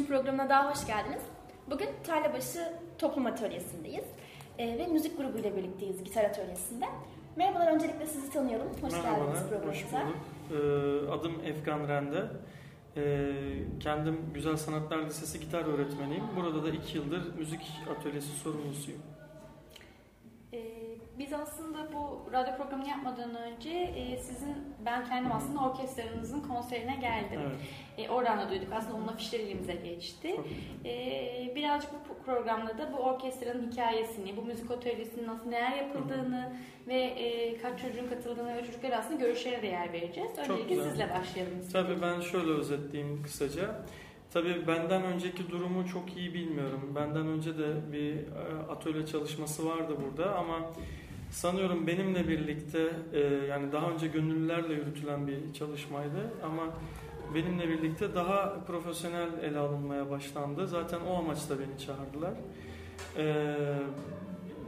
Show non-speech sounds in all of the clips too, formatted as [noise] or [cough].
Küçüğün programına daha hoş geldiniz. Bugün Tarlabaşı Toplum Atölyesi'ndeyiz Ee, ve müzik grubuyla birlikteyiz gitar atölyesinde. Merhabalar, öncelikle sizi tanıyalım. Hoş geldiniz Merhabalar, hoş programımıza. bulduk. Ee, adım Efkan Rende. Ee, kendim Güzel Sanatlar Lisesi gitar öğretmeniyim. Burada da iki yıldır müzik atölyesi sorumlusuyum. Aslında bu radyo programını yapmadan önce e, sizin, ben kendim aslında orkestranızın konserine geldim. Evet. E, oradan da duyduk. Aslında onun afişleri elimize geçti. E, birazcık bu programda da bu orkestranın hikayesini, bu müzik atölyesinin nasıl neler yapıldığını ve e, kaç çocuğun katıldığını ve çocuklar aslında görüşlerine de yer vereceğiz. Öncelikle sizle başlayalım. istedim. Tabii ben şöyle özetleyeyim kısaca. Tabii benden önceki durumu çok iyi bilmiyorum. Benden önce de bir e, atölye çalışması vardı burada ama sanıyorum benimle birlikte e, yani daha önce gönüllülerle yürütülen bir çalışmaydı ama benimle birlikte daha profesyonel ele alınmaya başlandı. Zaten o amaçla beni çağırdılar. E,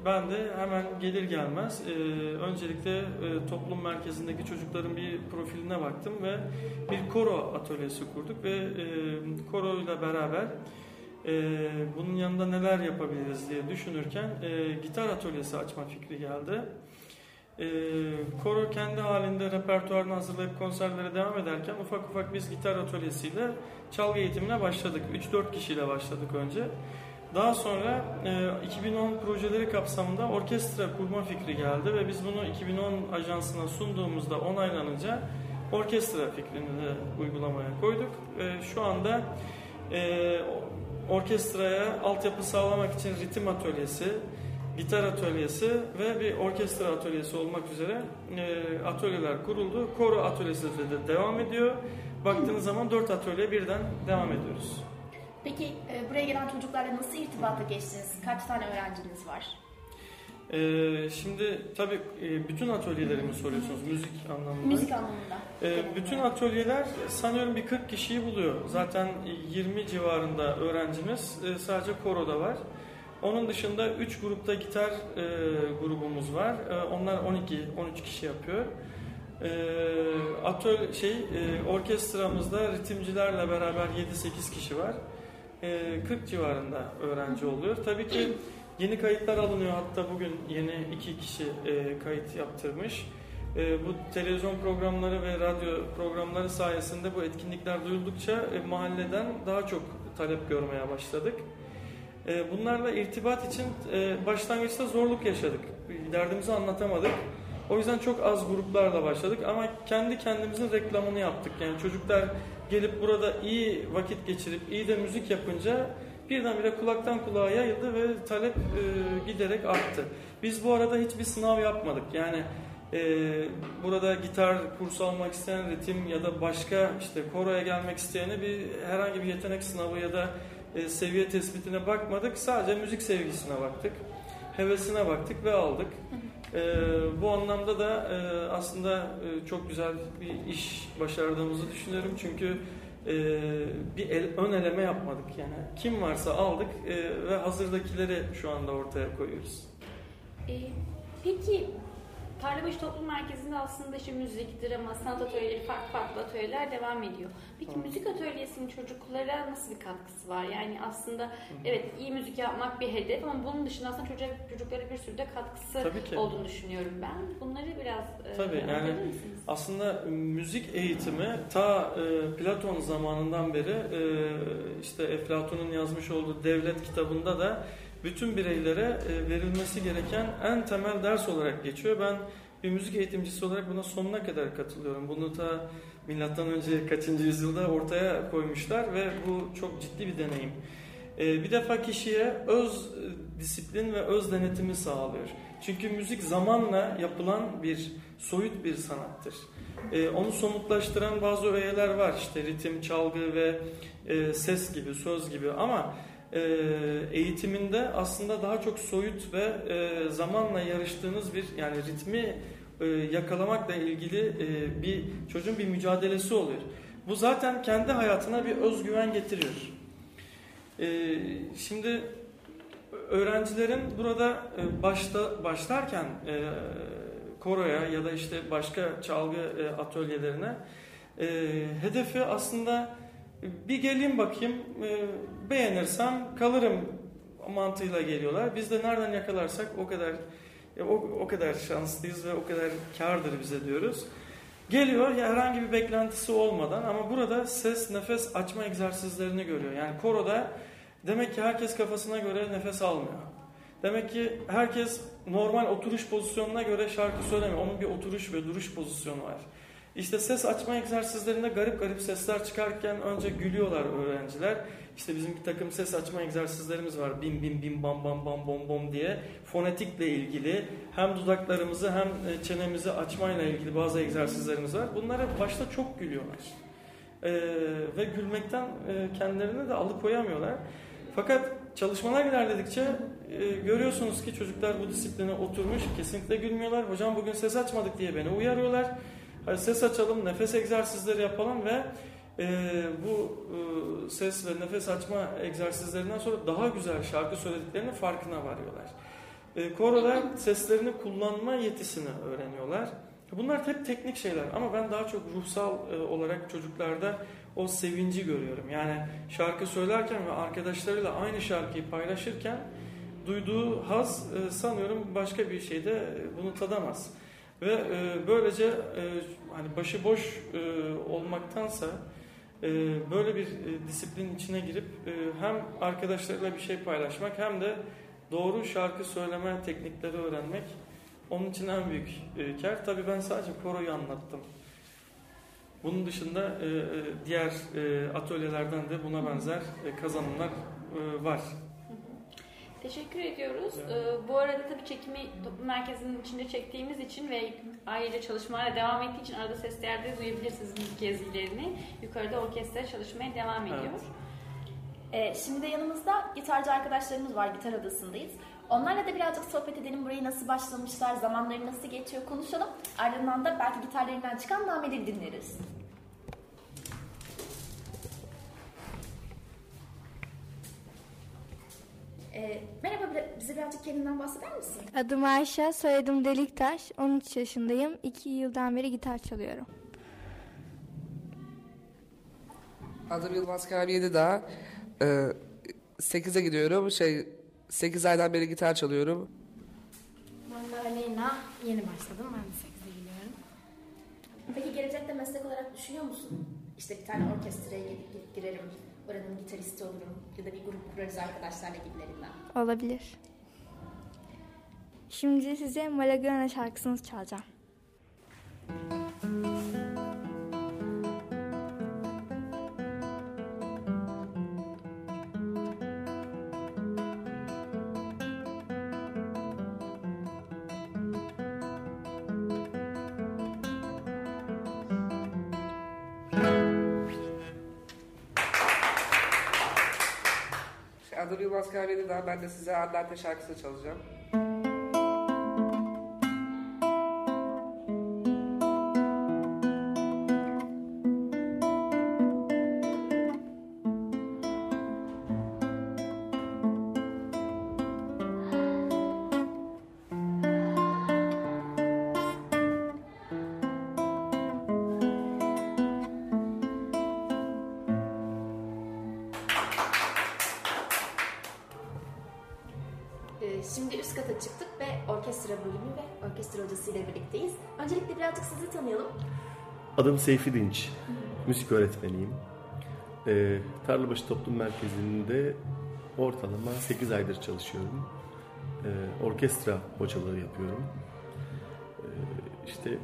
ben de hemen gelir gelmez e, öncelikle e, toplum merkezindeki çocukların bir profiline baktım ve bir koro atölyesi kurduk ve e, koro ile beraber e, bunun yanında neler yapabiliriz diye düşünürken e, gitar atölyesi açma fikri geldi. E, koro kendi halinde repertuarını hazırlayıp konserlere devam ederken ufak ufak biz gitar atölyesiyle çalgı eğitimine başladık. 3-4 kişiyle başladık önce. Daha sonra e, 2010 projeleri kapsamında orkestra kurma fikri geldi ve biz bunu 2010 ajansına sunduğumuzda onaylanınca orkestra fikrini de uygulamaya koyduk. E, şu anda e, orkestraya altyapı sağlamak için ritim atölyesi, gitar atölyesi ve bir orkestra atölyesi olmak üzere e, atölyeler kuruldu. Koro atölyesi de devam ediyor. Baktığınız zaman 4 atölye birden devam ediyoruz. Peki e, buraya gelen çocuklarla nasıl irtibata geçtiniz? Kaç tane öğrenciniz var? Ee, şimdi tabii e, bütün atölyelerimi soruyorsunuz müzik anlamında. Müzik anlamında. Ee, bütün atölyeler sanıyorum bir 40 kişiyi buluyor. Zaten 20 civarında öğrencimiz e, sadece koroda var. Onun dışında 3 grupta gitar e, grubumuz var. E, onlar 12 13 kişi yapıyor. E, atölye şey e, orkestramızda ritimcilerle beraber 7-8 kişi var. E, 40 civarında öğrenci oluyor. Tabii ki Yeni kayıtlar alınıyor hatta bugün yeni iki kişi e, kayıt yaptırmış. E, bu televizyon programları ve radyo programları sayesinde bu etkinlikler duyuldukça e, mahalleden daha çok talep görmeye başladık. E, bunlarla irtibat için e, başlangıçta zorluk yaşadık. Derdimizi anlatamadık. O yüzden çok az gruplarla başladık ama kendi kendimizin reklamını yaptık. Yani çocuklar gelip burada iyi vakit geçirip iyi de müzik yapınca birdenbire kulaktan kulağa yayıldı ve talep e, giderek arttı. Biz bu arada hiçbir sınav yapmadık. Yani e, burada gitar kursu almak isteyen ritim ya da başka işte koroya gelmek isteyene bir herhangi bir yetenek sınavı ya da e, seviye tespitine bakmadık. Sadece müzik sevgisine baktık. Hevesine baktık ve aldık. E, bu anlamda da e, aslında e, çok güzel bir iş başardığımızı düşünüyorum. Çünkü e, bir el, ön eleme yapmadık yani. Kim varsa aldık e, ve hazırdakileri şu anda ortaya koyuyoruz. E, peki Tarlabaşı Toplum Merkezi'nde aslında işte müzik, drama, sanat atölyeleri, farklı farklı atölyeler devam ediyor. Peki Tamam. müzik atölyesinin çocuklara nasıl bir katkısı var? Yani aslında evet iyi müzik yapmak bir hedef ama bunun dışında aslında çocuk, çocuklara bir sürü de katkısı olduğunu düşünüyorum ben. Bunları biraz e, Tabii, yani anlatır mısınız? Aslında müzik eğitimi ta e, Platon zamanından beri e, işte Eflatun'un yazmış olduğu Devlet kitabında da bütün bireylere e, verilmesi gereken en temel ders olarak geçiyor. Ben bir müzik eğitimcisi olarak buna sonuna kadar katılıyorum. Bunu ta milattan önce kaçıncı yüzyılda ortaya koymuşlar ve bu çok ciddi bir deneyim. E, bir defa kişiye öz e, disiplin ve öz denetimi sağlıyor. Çünkü müzik zamanla yapılan bir soyut bir sanattır. E, onu somutlaştıran bazı öğeler var. İşte ritim, çalgı ve e, ses gibi, söz gibi ama e, eğitiminde aslında daha çok soyut ve e, zamanla yarıştığınız bir yani ritmi e, yakalamakla ilgili e, bir çocuğun bir mücadelesi oluyor. Bu zaten kendi hayatına bir özgüven getiriyor. E, şimdi öğrencilerin burada e, başta başlarken e, koroya ya da işte başka çalgı e, atölyelerine e, hedefi aslında bir geleyim bakayım e, beğenirsem kalırım mantığıyla geliyorlar. Biz de nereden yakalarsak o kadar o, o kadar şanslıyız ve o kadar kardır bize diyoruz. Geliyor ya herhangi bir beklentisi olmadan ama burada ses nefes açma egzersizlerini görüyor. Yani koroda demek ki herkes kafasına göre nefes almıyor. Demek ki herkes normal oturuş pozisyonuna göre şarkı söylemiyor. Onun bir oturuş ve duruş pozisyonu var. İşte ses açma egzersizlerinde garip garip sesler çıkarken önce gülüyorlar öğrenciler. İşte bizim bir takım ses açma egzersizlerimiz var. Bim bim bim bam bam bam bom bom diye. Fonetikle ilgili hem dudaklarımızı hem e, çenemizi açmayla ilgili bazı egzersizlerimiz var. Bunlara başta çok gülüyorlar. Ee, ve gülmekten e, kendilerini de alıkoyamıyorlar. Fakat çalışmalar ilerledikçe e, görüyorsunuz ki çocuklar bu disipline oturmuş kesinlikle gülmüyorlar. Hocam bugün ses açmadık diye beni uyarıyorlar. Hadi ses açalım, nefes egzersizleri yapalım ve e, bu e, ses ve nefes açma egzersizlerinden sonra daha güzel şarkı söylediklerinin farkına varıyorlar. E, koroda seslerini kullanma yetisini öğreniyorlar. Bunlar hep teknik şeyler ama ben daha çok ruhsal e, olarak çocuklarda o sevinci görüyorum. Yani şarkı söylerken ve arkadaşlarıyla aynı şarkıyı paylaşırken duyduğu haz e, sanıyorum başka bir şeyde bunu tadamaz. Ve e, böylece e, hani başıboş e, olmaktansa e, böyle bir e, disiplin içine girip e, hem arkadaşlarıyla bir şey paylaşmak hem de doğru şarkı söyleme teknikleri öğrenmek onun için en büyük e, kar. Tabii ben sadece koroyu anlattım. Bunun dışında e, e diğer e, atölyelerden de buna benzer e, kazanımlar e, var. Teşekkür ediyoruz. Ee, bu arada tabii çekimi toplum merkezinin içinde çektiğimiz için ve ayrıca çalışmalara devam ettiği için arada seslerde duyabilirsiniz müzik ezgilerini. Yukarıda orkestra çalışmaya devam ediyor. Evet. Ee, şimdi de yanımızda gitarcı arkadaşlarımız var. Gitar adasındayız. Onlarla da birazcık sohbet edelim. Burayı nasıl başlamışlar, zamanları nasıl geçiyor konuşalım. Ardından da belki gitarlarından çıkan nameleri dinleriz. Ee, merhaba, bize birazcık kendinden bahseder misin? Adım Ayşe, soyadım Deliktaş. 13 yaşındayım. 2 yıldan beri gitar çalıyorum. Adım Yılmaz Kamil Yedidağ. Ee, 8'e gidiyorum. Şey 8 aydan beri gitar çalıyorum. Ben de Aleyna. Yeni başladım. Ben de 8'e gidiyorum. Peki gelecekte meslek olarak düşünüyor musun? İşte bir tane orkestraya girerim, oranın gitaristi olurum ya da bir grup kurarız arkadaşlarla gibilerinden. Olabilir. Şimdi size Malagrana şarkısını çalacağım. Adım Kamil Yedidağ. Ben de size Andante şarkısını çalacağım. Orkestra hocası ile birlikteyiz. Öncelikle birazcık sizi tanıyalım. Adım Seyfi Dinç. Müzik öğretmeniyim. Ee, Tarlabaşı Toplum Merkezi'nde ortalama 8 aydır çalışıyorum. Ee, orkestra hocalığı yapıyorum. Ee, işte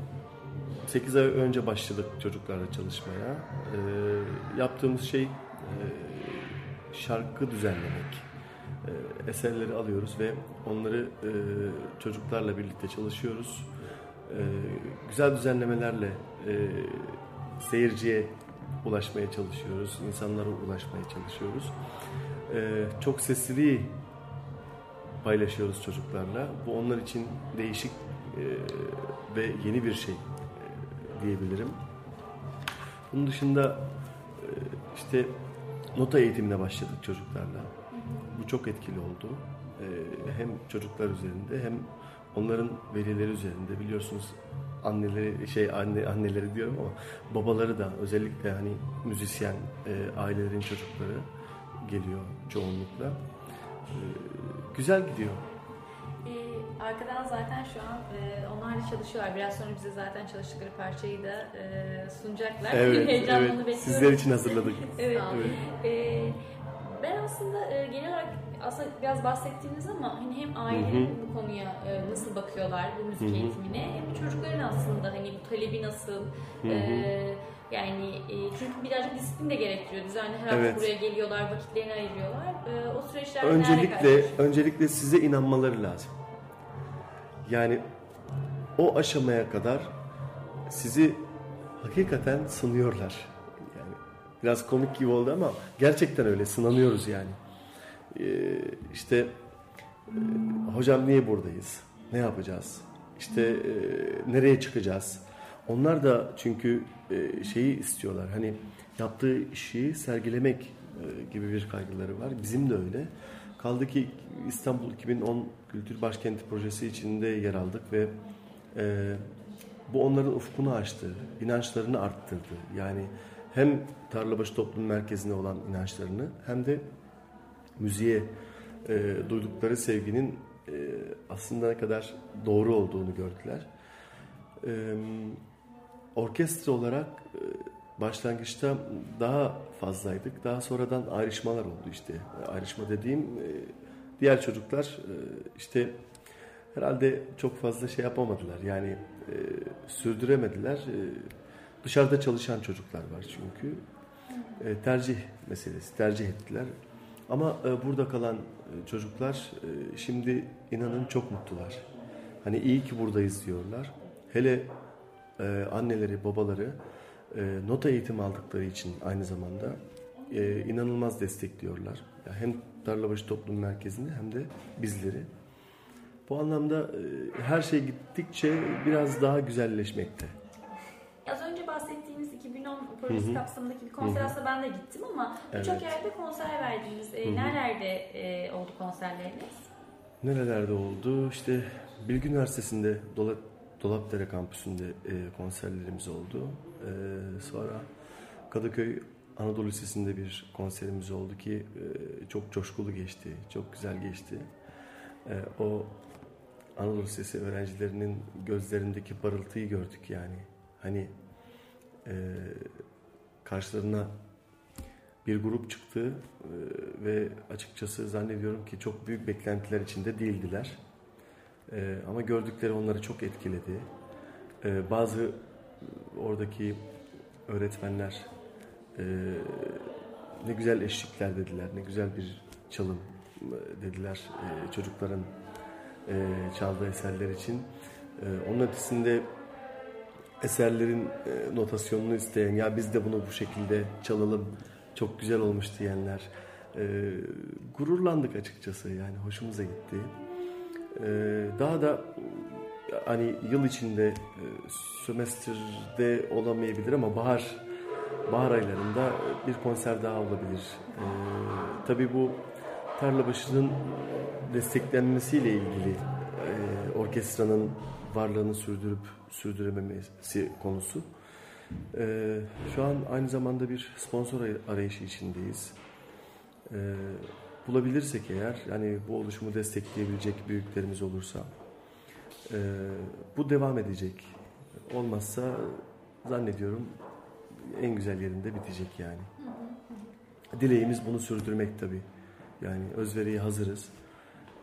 8 ay önce başladık çocuklarla çalışmaya. Ee, yaptığımız şey e, şarkı düzenlemek. Eserleri alıyoruz ve onları e, çocuklarla birlikte çalışıyoruz. E, güzel düzenlemelerle e, seyirciye ulaşmaya çalışıyoruz, insanlara ulaşmaya çalışıyoruz. E, çok sesliliği paylaşıyoruz çocuklarla. Bu onlar için değişik e, ve yeni bir şey e, diyebilirim. Bunun dışında e, işte nota eğitimine başladık çocuklarla. Çok etkili oldu. E, hem çocuklar üzerinde hem onların velileri üzerinde biliyorsunuz anneleri şey anne anneleri diyorum ama babaları da özellikle hani müzisyen e, ailelerin çocukları geliyor çoğunlukla. E, güzel gidiyor. Ee, arkadan zaten şu an e, onlar da çalışıyorlar. Biraz sonra bize zaten çalıştıkları parçayı da e, sunacaklar. Evet, evet. bekliyoruz. Sizler için hazırladık. [laughs] Evet. Evet. Ee, ben aslında e, genel olarak aslında biraz bahsettiğiniz ama hani hem ailelerin bu konuya e, nasıl bakıyorlar bu müzik Hı hı. eğitimine hem de çocukların aslında hani bu talebi nasıl e, yani e, çünkü birazcık disiplin de gerektiriyor. Düzenli her hafta Evet. buraya geliyorlar, vakitlerini ayırıyorlar. E, o süreçlerde Öncelikle öncelikle size inanmaları lazım. Yani o aşamaya kadar sizi hakikaten sınıyorlar. Biraz komik gibi oldu ama gerçekten öyle sınanıyoruz yani. Ee, işte e, hocam niye buradayız? Ne yapacağız? İşte e, nereye çıkacağız? Onlar da çünkü e, şeyi istiyorlar. Hani yaptığı işi sergilemek gibi bir kaygıları var. Bizim de öyle. Kaldı ki İstanbul 2010 Kültür Başkenti projesi içinde yer aldık ve e, bu onların ufkunu açtı, inançlarını arttırdı. Yani hem Tarlabaşı Toplum Merkezi'ne olan inançlarını hem de müziğe e, duydukları sevginin e, aslında ne kadar doğru olduğunu gördüler. E, orkestra olarak e, başlangıçta daha fazlaydık. Daha sonradan ayrışmalar oldu işte. Ayrışma dediğim e, diğer çocuklar e, işte herhalde çok fazla şey yapamadılar. Yani e, sürdüremediler. E, dışarıda çalışan çocuklar var çünkü. E, tercih meselesi. Tercih ettiler. Ama e, burada kalan e, çocuklar e, şimdi inanın çok mutlular. Hani iyi ki buradayız diyorlar. Hele e, anneleri, babaları e, nota eğitimi aldıkları için aynı zamanda e, inanılmaz destekliyorlar. Ya hem Tarlabaşı Toplum Merkezi'ni hem de bizleri. Bu anlamda e, her şey gittikçe biraz daha güzelleşmekte. Az önce bahsettiğiniz 2010 projesi kapsamındaki bir konser aslında ben de gittim ama birçok Evet. yerde konser verdiniz. E, nerelerde e, oldu konserleriniz? Nerelerde oldu? İşte Bilgi Üniversitesi'nde Dolap, Dolapdere kampüsünde e, konserlerimiz oldu. E, sonra Kadıköy Anadolu Lisesi'nde bir konserimiz oldu ki e, çok coşkulu geçti, çok güzel geçti. E, o Anadolu Lisesi öğrencilerinin gözlerindeki parıltıyı gördük yani. Hani e, karşılarına bir grup çıktı e, ve açıkçası zannediyorum ki çok büyük beklentiler içinde değildiler. E, ama gördükleri onları çok etkiledi. E, bazı oradaki öğretmenler ne güzel eşlikler dediler, ne güzel bir çalım dediler çocukların çaldığı eserler için. Onun ötesinde eserlerin e, notasyonunu isteyen ya biz de bunu bu şekilde çalalım çok güzel olmuş diyenler e, gururlandık açıkçası yani hoşumuza gitti. E, daha da hani yıl içinde e, sömestrde olamayabilir ama bahar bahar aylarında bir konser daha olabilir. E, tabii bu Tarlabaşı'nın desteklenmesiyle ilgili e, orkestranın varlığını sürdürüp sürdürememesi konusu. Ee, şu an aynı zamanda bir sponsor ay- arayışı içindeyiz. Ee, bulabilirsek eğer, yani bu oluşumu destekleyebilecek büyüklerimiz olursa, e, bu devam edecek. Olmazsa zannediyorum en güzel yerinde bitecek yani. Dileğimiz bunu sürdürmek tabii. Yani özveriye hazırız.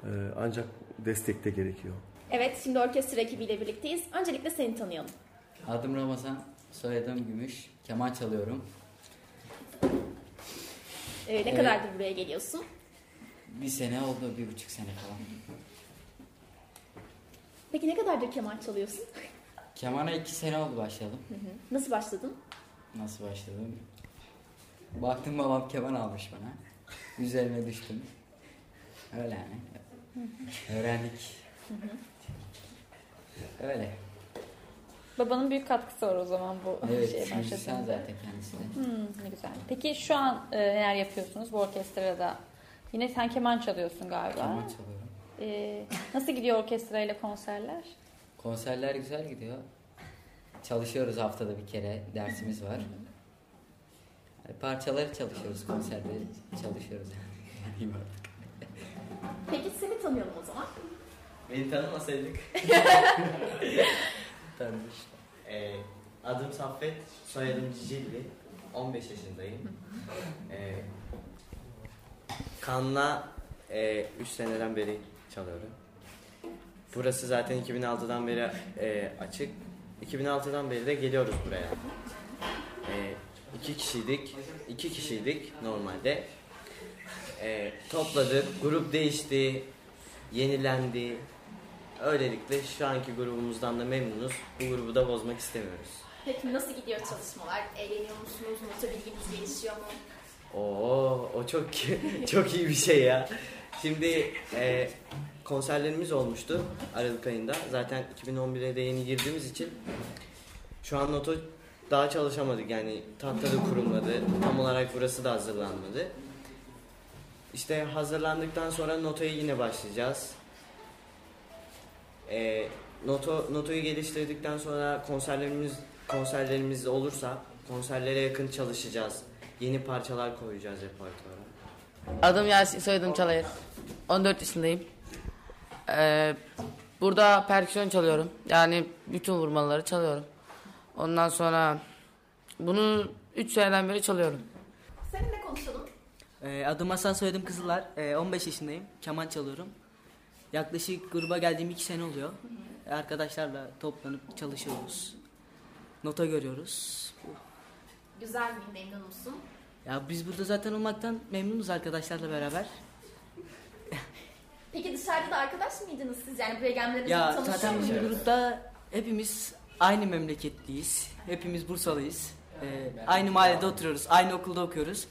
Ee, ancak destek de gerekiyor. Evet, şimdi orkestra ekibiyle birlikteyiz. Öncelikle seni tanıyalım. Adım Ramazan, soyadım Gümüş. Keman çalıyorum. Ee, ne Evet. kadardır buraya geliyorsun? Bir sene oldu, bir buçuk sene falan. Peki ne kadardır keman çalıyorsun? Kemana iki sene oldu başladım. Nasıl başladın? Nasıl başladım? Baktım babam keman almış bana. Üzerine düştüm. Öyle yani. Öğrendik. Öyle. Babanın büyük katkısı var o zaman bu Evet, şeye başladığında. zaten kendisi de. Hmm, ne güzel. Peki şu an e, neler yapıyorsunuz bu orkestrada? Yine sen keman çalıyorsun galiba. Keman çalıyorum. E, nasıl gidiyor orkestrayla konserler? Konserler güzel gidiyor. Çalışıyoruz haftada bir kere. Dersimiz var. Yani parçaları çalışıyoruz, konserleri çalışıyoruz. Peki seni tanıyalım o zaman. Beni tanımasaydık. [laughs] Tanış. Ee, adım Saffet, soyadım Cicilli. 15 yaşındayım. Ee, Kanla 3 seneden beri çalıyorum. Burası zaten 2006'dan beri e, açık. 2006'dan beri de geliyoruz buraya. Ee, iki kişiydik. iki kişiydik normalde. Ee, topladık, grup değişti, yenilendi. Öylelikle şu anki grubumuzdan da memnunuz. Bu grubu da bozmak istemiyoruz. Peki nasıl gidiyor çalışmalar? Eğleniyor musunuz? Nota bilginiz gelişiyor mu? Oo, o çok [laughs] çok iyi bir şey ya. Şimdi e, konserlerimiz olmuştu Aralık ayında. Zaten 2011'e de yeni girdiğimiz için şu an notu daha çalışamadık yani tahtada kurulmadı. Tam olarak burası da hazırlanmadı. İşte hazırlandıktan sonra notaya yine başlayacağız. E, noto, notoyu geliştirdikten sonra konserlerimiz konserlerimiz olursa konserlere yakın çalışacağız. Yeni parçalar koyacağız repertuara. Adım Yasin, soyadım Çalayır. 14 yaşındayım. Ee, burada perküsyon çalıyorum. Yani bütün vurmaları çalıyorum. Ondan sonra bunu 3 seneden beri çalıyorum. Seninle konuşalım. Ee, adım Hasan soyadım Kızılar. Ee, 15 yaşındayım. Keman çalıyorum. Yaklaşık gruba geldiğim 2 sene oluyor. Arkadaşlarla toplanıp çalışıyoruz. Nota görüyoruz. Güzel bir memnun musun? Ya biz burada zaten olmaktan memnunuz arkadaşlarla beraber. Peki dışarıda da arkadaş mıydınız siz? Yani buraya gelmelerinizle Ya tanışıyor zaten bizim muydunuz? grupta hepimiz aynı memleketliyiz. Hepimiz Bursalıyız. Ee, aynı mahallede oturuyoruz. Aynı okulda okuyoruz.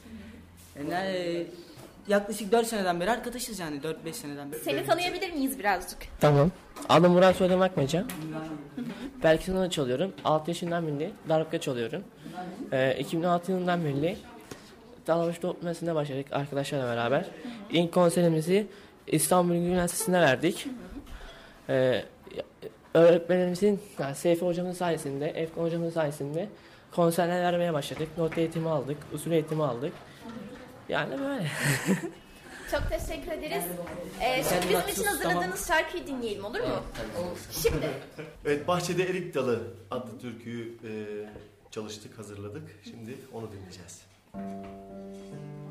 Yani, e, yaklaşık 4 seneden beri arkadaşız yani. 4-5 seneden beri. Seni tanıyabilir miyiz birazcık? Tamam. Adım Murat Soydan Akmeca. Perküsyon çalıyorum. 6 yaşından beri darbuka çalıyorum. Ee, 2006 yılından beri Dalamış Topluması'nda başladık arkadaşlarla beraber. İlk konserimizi İstanbul Üniversitesi'nde verdik. Ee, öğretmenimizin, yani Seyfi hocamızın sayesinde, Efkan hocamızın sayesinde konserler vermeye başladık. Not eğitimi aldık, usul eğitimi aldık. Yani böyle. [laughs] Çok teşekkür ederiz. Ee, şimdi bizim için hazırladığınız şarkıyı dinleyelim olur mu? Şimdi. Evet Bahçede Erik Dalı adlı türküyü e, çalıştık, hazırladık. Şimdi onu dinleyeceğiz. Thank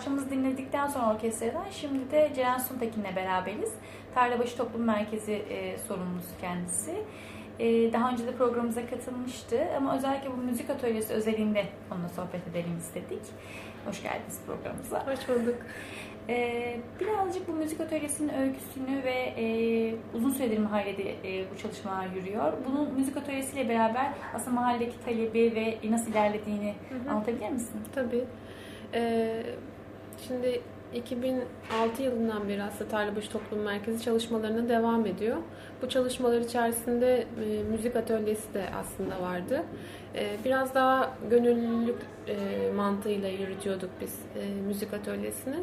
parçamızı dinledikten sonra orkestradan şimdi de Ceren Suntekin'le beraberiz. Tarlabaşı Toplum Merkezi e, sorumlusu kendisi. E, daha önce de programımıza katılmıştı ama özellikle bu müzik atölyesi özelinde onunla sohbet edelim istedik. Hoş geldiniz programımıza. Hoş bulduk. Ee, birazcık bu müzik atölyesinin öyküsünü ve e, uzun süredir mahallede e, bu çalışmalar yürüyor. Bunun müzik atölyesiyle beraber aslında mahalledeki talebi ve nasıl ilerlediğini Hı hı. anlatabilir misin? Tabii. Ee, şimdi 2006 yılından beri aslında Tarlabaşı Toplum Merkezi çalışmalarına devam ediyor. Bu çalışmalar içerisinde e, müzik atölyesi de aslında vardı. E, biraz daha gönüllülük e, mantığıyla yürütüyorduk biz e, müzik atölyesini.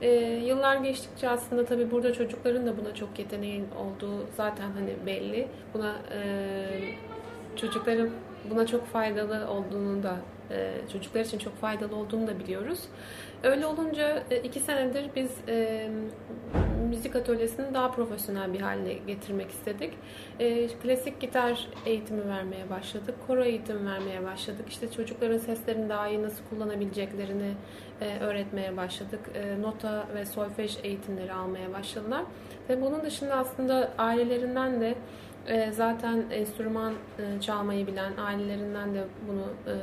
E, yıllar geçtikçe aslında tabii burada çocukların da buna çok yeteneğin olduğu zaten hani belli. Buna e, çocukların buna çok faydalı olduğunu da çocuklar için çok faydalı olduğunu da biliyoruz. Öyle olunca e, iki senedir biz e, müzik atölyesini daha profesyonel bir haline getirmek istedik. E, klasik gitar eğitimi vermeye başladık. Koro eğitimi vermeye başladık. İşte çocukların seslerini daha iyi nasıl kullanabileceklerini e, öğretmeye başladık. E, nota ve solfej eğitimleri almaya başladılar. Ve bunun dışında aslında ailelerinden de e, zaten enstrüman e, çalmayı bilen ailelerinden de bunu e,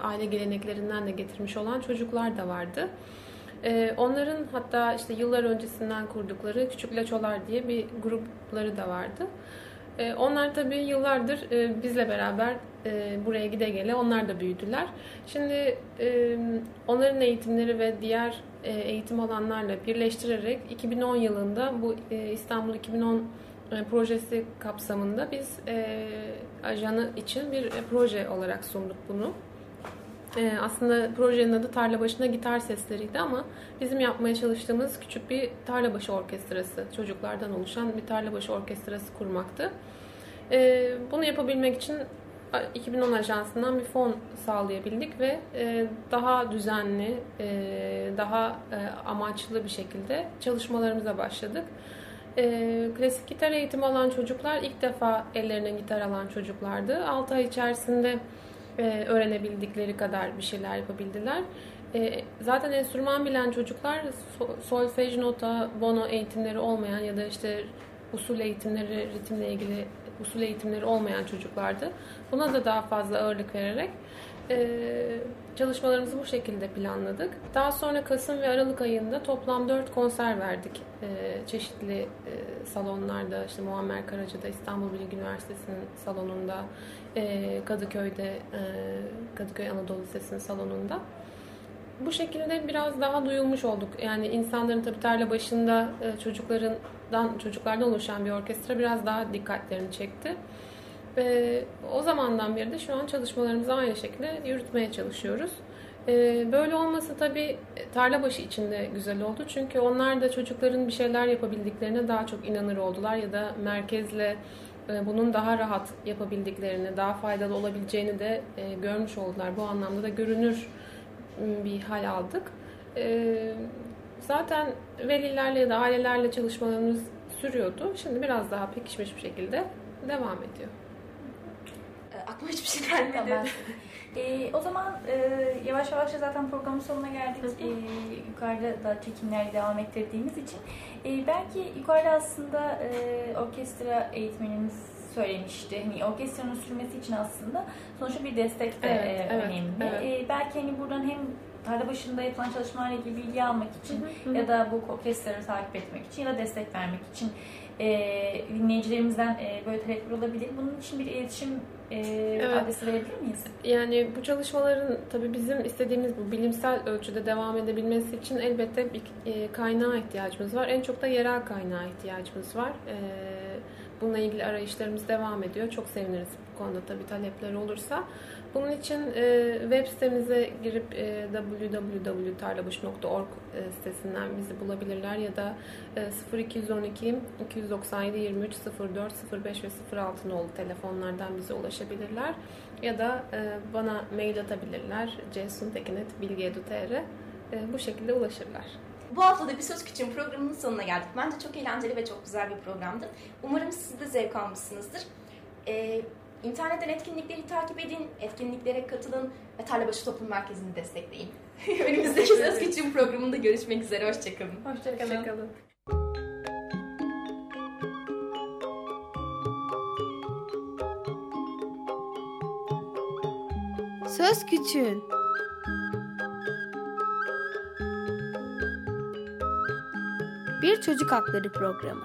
aile geleneklerinden de getirmiş olan çocuklar da vardı. Onların hatta işte yıllar öncesinden kurdukları Küçük Laçolar diye bir grupları da vardı. Onlar tabii yıllardır bizle beraber buraya gide gele onlar da büyüdüler. Şimdi onların eğitimleri ve diğer eğitim alanlarla birleştirerek 2010 yılında bu İstanbul 2010 e, projesi kapsamında biz e, ajanı için bir e, proje olarak sunduk bunu. E, aslında projenin adı Tarlabaşı'nda gitar sesleriydi ama bizim yapmaya çalıştığımız küçük bir tarlabaşı orkestrası, çocuklardan oluşan bir tarlabaşı orkestrası kurmaktı. E, bunu yapabilmek için 2010 Ajansı'ndan bir fon sağlayabildik ve e, daha düzenli, e, daha e, amaçlı bir şekilde çalışmalarımıza başladık. E, klasik gitar eğitimi alan çocuklar ilk defa ellerine gitar alan çocuklardı. 6 ay içerisinde e, öğrenebildikleri kadar bir şeyler yapabildiler. E, zaten enstrüman bilen çocuklar so- solfej nota, bono eğitimleri olmayan ya da işte usul eğitimleri, ritimle ilgili usul eğitimleri olmayan çocuklardı. Buna da daha fazla ağırlık vererek e, çalışmalarımızı bu şekilde planladık. Daha sonra Kasım ve Aralık ayında toplam 4 konser verdik. E, çeşitli e, salonlarda, işte Muammer Karaca'da, İstanbul Bilgi Üniversitesi'nin salonunda, e, Kadıköy'de, e, Kadıköy Anadolu Lisesi'nin salonunda. Bu şekilde biraz daha duyulmuş olduk. Yani insanların tabii tarla başında çocuklarından çocuklardan oluşan bir orkestra biraz daha dikkatlerini çekti. Ve o zamandan beri de şu an çalışmalarımızı aynı şekilde yürütmeye çalışıyoruz. E, böyle olması tabii tarla başı için de güzel oldu. Çünkü onlar da çocukların bir şeyler yapabildiklerine daha çok inanır oldular ya da merkezle e, bunun daha rahat yapabildiklerini, daha faydalı olabileceğini de e, görmüş oldular. Bu anlamda da görünür bir hal aldık. Ee, zaten velilerle ya da ailelerle çalışmalarımız sürüyordu. Şimdi biraz daha pekişmiş bir şekilde devam ediyor. Aklıma hiçbir şey gelmedi. [laughs] Ee, o zaman e, yavaş yavaş zaten programın sonuna geldik. Ee, yukarıda da çekimler devam ettirdiğimiz için. Ee, belki yukarıda aslında e, orkestra eğitmenimiz söylemişti. Hani orkestranın sürmesi için aslında sonuçta bir destek de Evet, e, evet, önemli. Tarla başında yapılan çalışmalarla ilgili bilgi almak için Hı hı, hı. ya da bu orkestrayı takip etmek için ya da destek vermek için e, dinleyicilerimizden e, böyle talepler olabilir. Bunun için bir iletişim e, Evet. adresi verebilir miyiz? Yani bu çalışmaların tabii bizim istediğimiz bu bilimsel ölçüde devam edebilmesi için elbette bir e, kaynağa ihtiyacımız var. En çok da yerel kaynağa ihtiyacımız var. E, bununla ilgili arayışlarımız devam ediyor. Çok seviniriz bu konuda tabii talepler olursa. Bunun için e, web sitemize girip e, www.tarlabaşı.org e, sitesinden bizi bulabilirler ya da e, 0212 297 23 04 05 ve 06 nolu telefonlardan bize ulaşabilirler ya da e, bana mail atabilirler cesuntekinet.bilgi.edu.tr e, bu şekilde ulaşırlar. Bu hafta da bir Söz Küçüğün programının sonuna geldik. Bence çok eğlenceli ve çok güzel bir programdı. Umarım siz de zevk almışsınızdır. Ee, İnternetten etkinlikleri takip edin, etkinliklere katılın ve Tarlabaşı Toplum Merkezi'ni destekleyin. [laughs] Önümüzdeki Söz Küçüğün programında görüşmek üzere. Hoşçakalın. Hoşçakalın. Hoşçakalın. Söz Küçüğün Bir Çocuk Hakları Programı